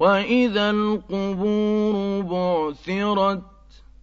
وَإِذَا الْقُبُورُ بُعْثِرَتْ